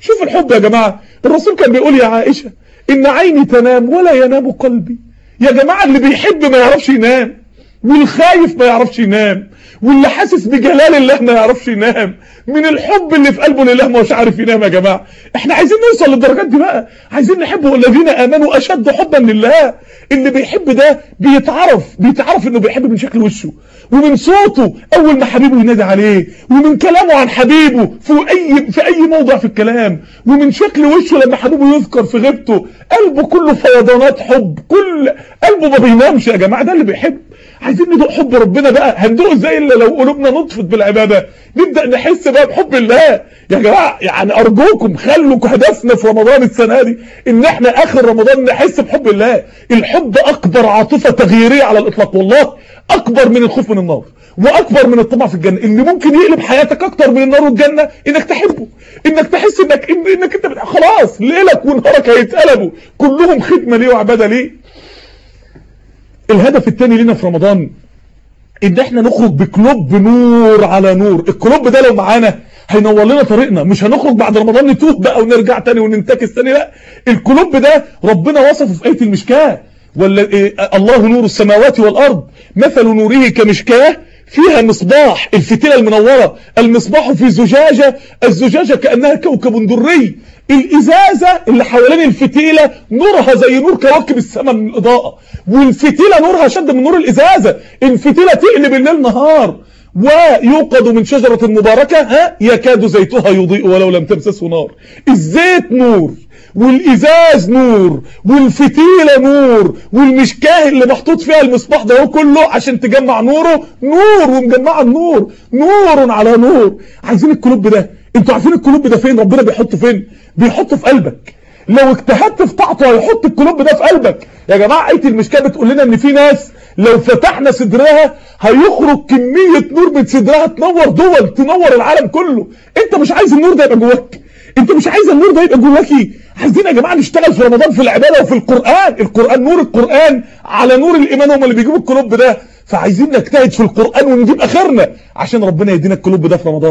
شوف الحب يا جماعة الرسول كان بيقول يا عائشة إن عيني تنام ولا ينام قلبي. يا جماعة اللي بيحب ما يعرفش ينام والخايف ما يعرفش ينام. واللي حاسس بجلال الله ما يعرفش ينام. من الحب اللي في قلبه لله مش عارف ينام يا جماعة. إحنا عايزين نوصل للدرجات دي بقى. عايزين نحب والذين آمنوا أشد حبا لله. اللي بيحب ده بيتعرف بيتعرف إنه بيحب من شكل وشه. ومن صوته أول ما حبيبه ينادي عليه. ومن كلامه عن حبيبه في أي في أي موضع في الكلام. ومن شكل وشه لما حبيبه يذكر في غيبته. قلبه كله فيضانات حب. كل قلبه ما بينامش يا جماعة. ده اللي بيحب. عايزين ندوق حب ربنا بقى. هندوق إزاي إلا لو قلوبنا نطفت بالعبادة؟ نبدأ نحس بقى بحب الله. يا جماعة يعني أرجوكم خلوا هدفنا في رمضان السنة دي إن إحنا آخر رمضان نحس بحب الله. الحب أكبر عاطفة تغييرية على الإطلاق. والله أكبر من الخوف من النار. وأكبر من الطمع في الجنة. اللي ممكن يقلب حياتك أكتر من النار والجنة إنك تحبه. إنك تحس إنك إنك أنت خلاص ليلك ونهارك هيتقلبوا. كلهم خدمة ليه وعبادة ليه الهدف الثاني لينا في رمضان إن إحنا نخرج بكلوب نور على نور. الكلوب ده لو معانا هينور لنا طريقنا. مش هنخرج بعد رمضان نتوه بقى ونرجع تاني وننتكس تاني لا. الكلوب ده ربنا وصفه في آية المشكاة. ولا إيه الله نور السماوات والأرض. مثل نوره كمشكاة فيها مصباح الفتيلة المنورة المصباح في زجاجة الزجاجة كأنها كوكب دري. الإزازة اللي حوالين الفتيلة نورها زي نور كواكب السماء من الإضاءة. والفتيلة نورها شد من نور الإزازة. الفتيلة تقلب الليل نهار. ويوقد من شجرة مباركة ها يكاد زيتها يضيء ولو لم تمسسه نار. الزيت نور والإزاز نور والفتيلة نور والمشكاة اللي محطوط فيها المصباح ده كله عشان تجمع نوره نور ومجمعة النور نور على نور. عايزين الكلوب ده. أنتوا عارفين الكلوب ده فين؟ ربنا بيحطه فين؟ بيحطه في قلبك. لو اجتهدت في طاعته هيحط الكلوب ده في قلبك. يا جماعة إيه المشكاة بتقول لنا إن في ناس لو فتحنا صدرها هيخرج كمية نور من صدرها تنور دول تنور العالم كله. انت مش عايز النور ده يبقى جواك. انت مش عايز النور ده يبقى جواكي. عايزين يا جماعة نشتغل في رمضان في العبادة وفي القرآن. القرآن نور القرآن على نور الإيمان هم اللي بيجيبوا الكلوب ده. فعايزين نجتهد في القرآن ونجيب آخرنا عشان ربنا يدينا الكلوب ده في رمضان.